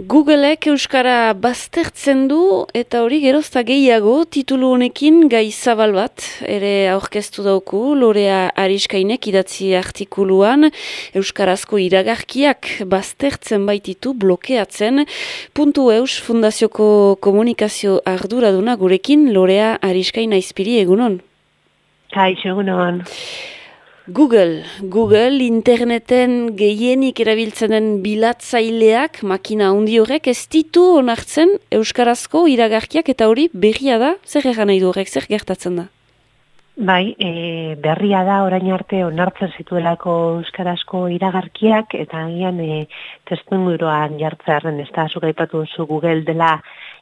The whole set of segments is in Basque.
Googleek Euskara baztertzen du eta hori gerozta gehiago titulu honekin gai zabal bat ere aurkeztu dauku Lorea Ariskainek idatzi artikuluan Euskarazko iragarkiak baztertzen baititu blokeatzen puntu eus fundazioko komunikazio arduraduna gurekin Lorea Ariskaina izpiri egunon. Kaixo egunon. Google, Google interneten gehienik erabiltzen den bilatzaileak, makina handi horrek, ez ditu onartzen Euskarazko iragarkiak eta hori berria da, zer egan nahi du horrek, zer gertatzen da? Bai, e, berria da orain arte onartzen zituelako Euskarazko iragarkiak, eta agian e, testu jartzearen, ez da, zu Google dela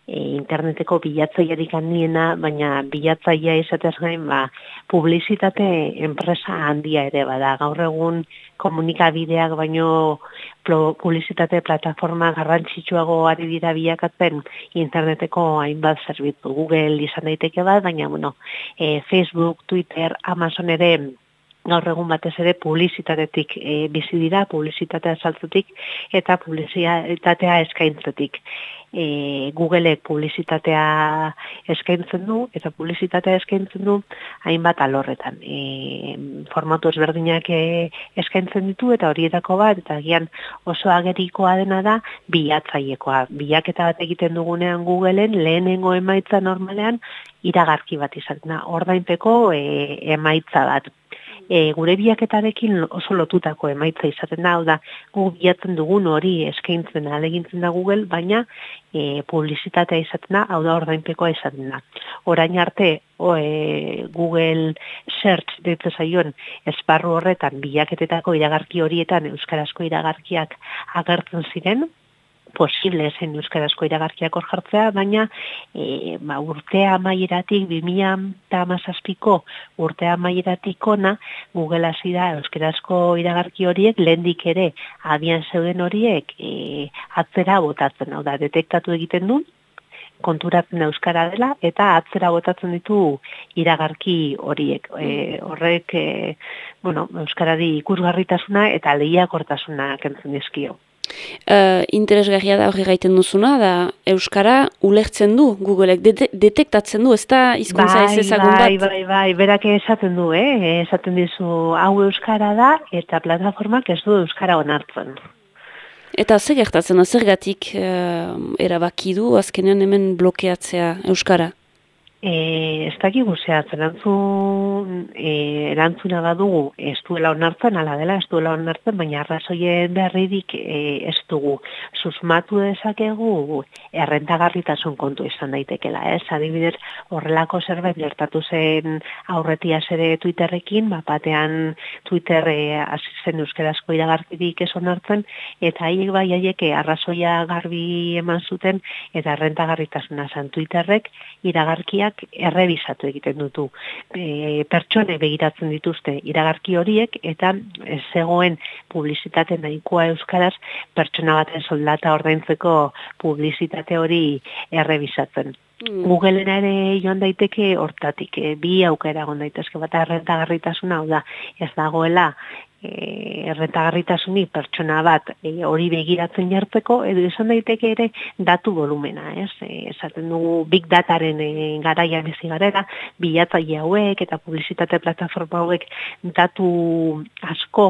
e, interneteko bilatzailerik handiena, baina bilatzailea izatez gain, ba, publizitate enpresa handia ere bada. Gaur egun komunikabideak baino publizitate plataforma garrantzitsuago ari dira bilakatzen interneteko hainbat zerbitzu Google izan daiteke bat, baina bueno, e, Facebook, Twitter, Amazon ere gaur egun batez ere publizitatetik e, bizi dira, publizitatea saltzutik eta publizitatea eskaintzetik. E, Googleek publizitatea eskaintzen du eta publizitatea eskaintzen du hainbat alorretan. E, formatu ezberdinak e, eskaintzen ditu eta horietako bat eta gian oso agerikoa dena da bilatzailekoa. Bilaketa bat egiten dugunean Googleen lehenengo emaitza normalean iragarki bat izaten da. Ordainpeko e, emaitza bat e, gure biaketarekin oso lotutako emaitza izaten da, da, gu biatzen dugun hori eskaintzen alegintzen da Google, baina e, publizitatea izaten da, hau da ordainpekoa izaten da. Orain arte, o, e, Google Search ditu zaion esparru horretan bilaketetako iragarki horietan euskarazko iragarkiak agertzen ziren, posible zen euskarazko iragarkiak hor jartzea, baina e, ba, urtea amaieratik, 2000 eta amazazpiko urtea amaieratik ona, Google hasi da euskarazko iragarki horiek, lehendik ere abian zeuden horiek e, atzera botatzen, hau da, detektatu egiten du, konturatzen euskara dela eta atzera botatzen ditu iragarki horiek. E, horrek e, bueno, euskarari ikusgarritasuna eta lehiakortasuna kentzen dizkio. Uh, interesgarria da hori gaiten duzuna, da Euskara ulertzen du, Googleek detektatzen du, ez da izkuntza ez bai, ezagun bat? Bai, bai, bai, berak esaten du, eh? esaten dizu hau Euskara da, eta plataformak ez du Euskara onartzen. Eta zer gertatzen, zergatik uh, erabaki du, azkenean hemen blokeatzea Euskara? E, ez dakigu zehatzen, erantzun, e, erantzuna badugu ez duela onartzen, ala dela ez duela onartzen, baina arrazoien berridik e, ez dugu. Susmatu dezakegu errentagarritasun kontu izan daitekela, ez? Adibidez, horrelako zerbait gertatu zen aurretia zere Twitterrekin, batean Twitter e, zen euskerazko iragartirik ez onartzen, eta haiek bai haiek arrazoia garbi eman zuten, eta errentagarritasuna zen Twitterrek iragarkia errebisatu egiten dutu. E, pertsone begiratzen dituzte iragarki horiek eta zegoen publizitate nahikoa euskaraz pertsona baten soldata ordaintzeko publizitate hori errebisatzen. Mm. Googleen ere joan daiteke hortatik, e, bi aukera egon daitezke bat errentagarritasuna, hau da, ez dagoela e, erretagarritasuni pertsona bat e, hori begiratzen jartzeko, edo esan daiteke ere datu volumena, ez? E, esaten dugu big dataren e, garaia bizi garera, bilatzaile hauek eta publizitate plataforma hauek datu asko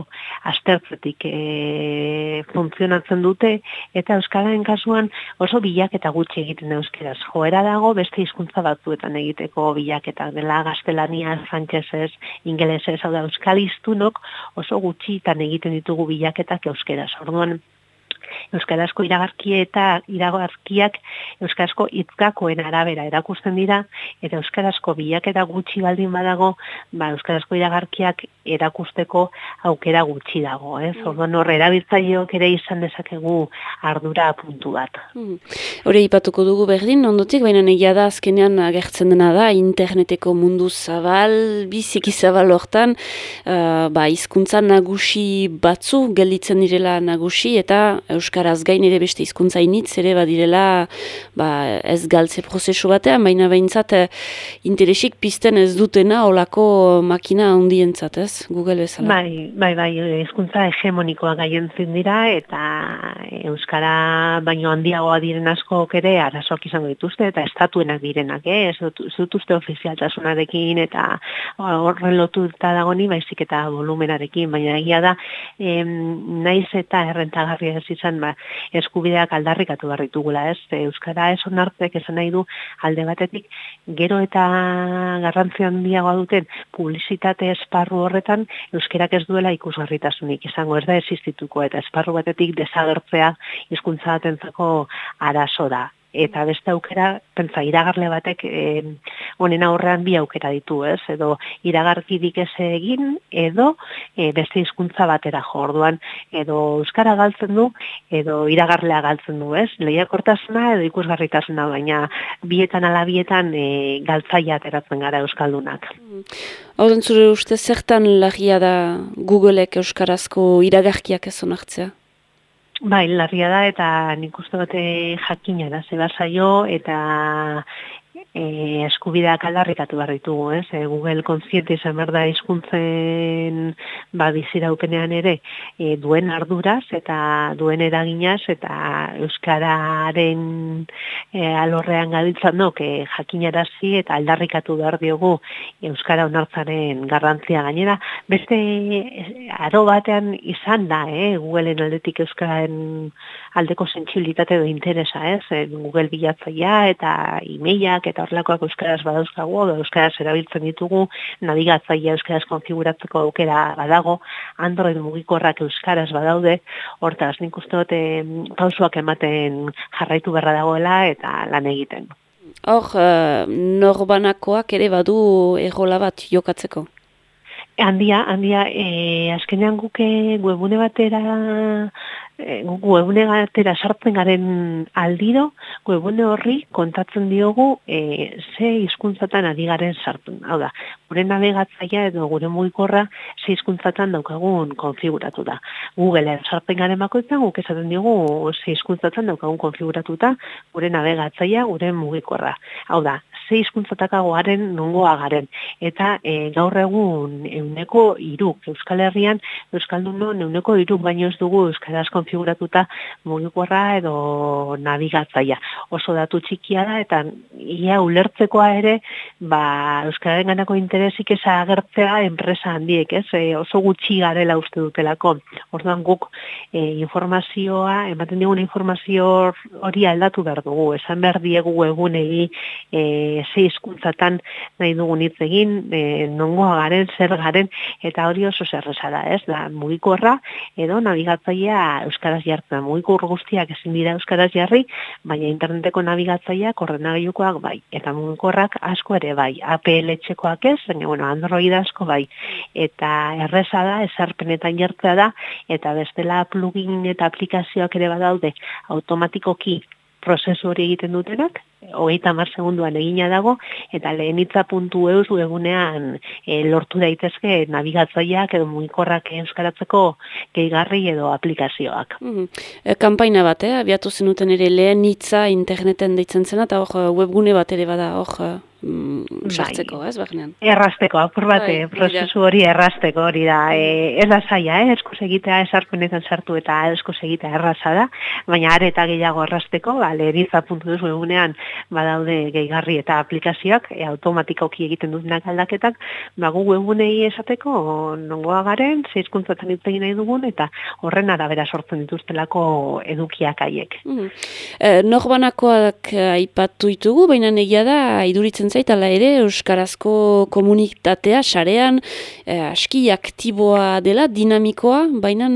astertzetik e, funtzionatzen dute, eta Euskararen kasuan oso bilaketa gutxi egiten da Euskaraz. Joera dago beste hizkuntza batzuetan egiteko bilaketa dela gaztelania, frantsesez, ingelesez, hau da euskalistunok oso gutxitan egiten ditugu bilaketak euskeraz. Orduan, euskarazko iragarki eta iragarkiak euskarazko hitzkakoen arabera erakusten dira eta euskarazko bilaketa gutxi baldin badago, ba euskarazko iragarkiak erakusteko aukera gutxi dago, ez? Mm. Orduan hor erabiltzaileok ere izan dezakegu ardura puntu bat. Mm. Hore ipatuko dugu berdin ondotik, baina egia da azkenean agertzen dena da interneteko mundu zabal, biziki zabal hortan, uh, ba hizkuntza nagusi batzu gelditzen direla nagusi eta Euskaraz gain ere beste hizkuntza initz ere badirela ba, ez galtze prozesu batean, baina behintzat eh, interesik pizten ez dutena olako makina handientzat, ez? Google bezala. Bai, bai, bai, hizkuntza hegemonikoa gaientzin dira eta Euskara baino handiagoa diren asko ere arazoak izango dituzte eta estatuenak direnak, eh? ez dut uste ofizialtasunarekin eta horren lotuta dagoni, baizik eta volumenarekin, baina egia da, em, naiz eta errentagarria ez izan, ba, eskubideak aldarrikatu barritugula, ez? Euskara ez onartzek esan nahi du alde batetik, gero eta garrantzi handiagoa duten publizitate esparru horretan, euskerak ez duela ikusgarritasunik izango, ez da existituko, eta esparru batetik desagertzea hizkuntza batentzako arazo da eta beste aukera, pentsa, iragarle batek honen aurrean bi aukera ditu, ez? Edo iragarkidik ez egin, edo e, beste hizkuntza batera jorduan, edo euskara galtzen du, edo iragarlea galtzen du, ez? Lehiakortasuna edo ikusgarritasuna, baina bietan ala bietan e, galtzaia ateratzen gara euskaldunak. Hau zure uste zertan lagia da Googleek euskarazko iragarkiak ez onartzea? Bai, larria da eta nik uste bate jakina da, zeba eta e, eskubideak aldarrikatu behar ditugu, ez? E, Google kontziente izan behar da izkuntzen ba, biziraupenean ere e, duen arduraz eta duen eraginaz eta Euskararen e, alorrean gaditzan dok e, jakinarazi eta aldarrikatu behar diogu Euskara onartzaren garrantzia gainera. Beste e, aro batean izan da, eh? Googleen aldetik Euskararen aldeko sentsibilitate edo interesa, ez? E, Google bilatzaia eta e-mailak eta horrelakoak euskaraz badauzkagu, edo euskaraz erabiltzen ditugu, nabigatzaia euskaraz konfiguratzeko aukera badago, Android mugikorrak euskaraz badaude, hortaz nik uste dute pausuak ematen jarraitu berra dagoela eta lan egiten. Hor, uh, norbanakoak ere badu egola bat jokatzeko? Handia, handia, e, azkenean guke webune batera e, webune gatera sartzen garen aldiro, webune horri kontatzen diogu e, ze hizkuntzatan ari garen sartzen. Hau da, gure navegatzaia edo gure mugikorra ze hizkuntzatan daukagun konfiguratu da. Google sartzen garen bakoitzan guk esaten diogu ze hizkuntzatan daukagun konfiguratuta gure navegatzaia gure mugikorra. Hau da, ze hizkuntzatakago garen nongoa garen. Eta e, gaur egun euneko iruk, Euskal Herrian, Euskaldun non euneko iruk baino ez dugu Euskaraz konfiguratuta mugikorra edo nabigatzaia. Oso datu txikia da eta ia ulertzekoa ere ba, Euskararen ganako interesik eza agertzea enpresa handiek, ez? E, oso gutxi garela uste dutelako. Orduan guk e, informazioa, ematen digun informazio hori aldatu behar dugu. Esan behar diegu egunegi e, ze hizkuntzatan nahi dugun hitz egin, e, nongoa garen, zer garen, eta hori oso zerreza da, ez? Da, mugikorra edo nabigatzaia euskaraz jartzen. Mugikur guztiak ezin dira euskaraz jarri, baina interneteko nabigatzaileak ordenagailukoak bai eta mugikorrak asko ere bai. APL etxekoak ez, baina bueno, Android asko bai. Eta erreza da, esarpenetan jartzea da eta bestela plugin eta aplikazioak ere badaude automatikoki prozesu hori egiten dutenak, hogeita mar segunduan egina dago, eta lehenitza puntu eus egunean e, lortu daitezke nabigatzaileak edo mugikorrak euskaratzeko gehigarri edo aplikazioak. Mm -hmm. Kampaina bat, eh? abiatu zenuten ere lehen hitza interneten deitzen zena, eta hor webgune bat ere bada hor mm, sartzeko, bai. ez, bagnean? Errasteko, apur bat, bai, prozesu hori errasteko hori da. E, ez da zaila, eh? esku segitea esarpenetan sartu eta esku segitea erraza da, baina are eta gehiago errasteko, ba, leheriza puntu egunean badaude gehigarri eta aplikazioak, e, automatikoki egiten dutenak aldaketak, ba, gu egunei esateko, nongoa garen, zeizkuntzatan itzegin nahi dugun, eta horren arabera sortzen dituztelako edukiak haiek. Mm -hmm. e, Norbanakoak aipatu ditugu, baina negia da, iduritzen iruditzen zait, ala ere, Euskarazko komunitatea, sarean, eh, aski aktiboa dela, dinamikoa, baina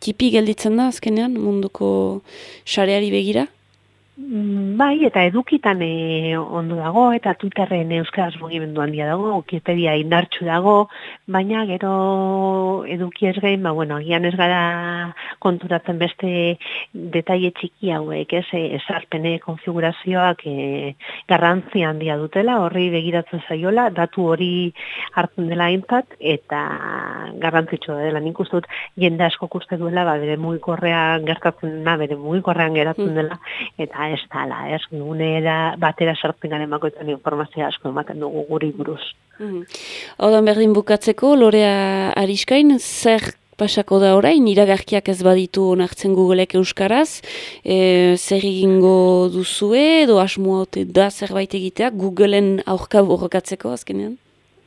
tipi gelditzen da, azkenean, munduko sareari begira? Mm, bai, eta edukitan e, ondo dago, eta Twitterren euskaraz mugimendu handia dago, Wikipedia indartxu dago, baina gero eduki ez gain, ba, bueno, agian ez gara konturatzen beste detaile txiki hauek, ez, esarpene konfigurazioak e, garrantzi handia dutela, horri begiratzen zaiola, datu hori hartzen dela intat, eta garrantzitsua dela, nik uste dut, jende asko uste duela, ba, bere mugikorrean gertatzen da, bere mugikorrean geratzen mm. dela, eta ez dala, ez, gunera batera sartzen garen bakoetan informazioa asko ematen dugu guri buruz. Mm -hmm. berdin bukatzeko, Lorea Ariskain, zer pasako da orain, iragarkiak ez baditu onartzen Googleek euskaraz, e, zer egingo duzue, edo asmoa da zerbait egitea, Googleen aurka borrokatzeko azkenean?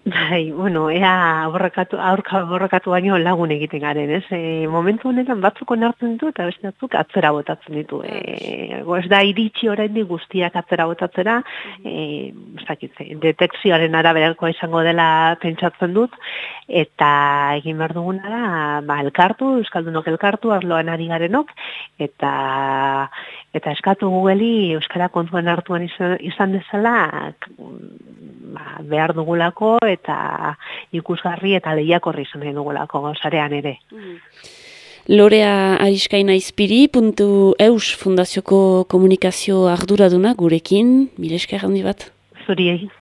Bai, bueno, ea borrakatu, aurka borrakatu baino lagun egiten garen, ez? E, momentu honetan batzuk onartzen ditu eta beste batzuk atzera botatzen ditu. E, ez da iritsi oraindik guztiak atzera botatzera, e, detekzioaren araberako izango dela pentsatzen dut, eta egin behar duguna da, ba, elkartu, euskaldunok elkartu, arloan ari garenok, eta eta eskatu gugeli euskara kontuan hartuan izan, izan dezala behar dugulako eta ikusgarri eta lehiakorri izan dugulako gauzarean ere. Mm. Lorea Ariskaina Izpiri, puntu eus fundazioko komunikazio arduraduna gurekin, mileskar handi bat? Zuri egin.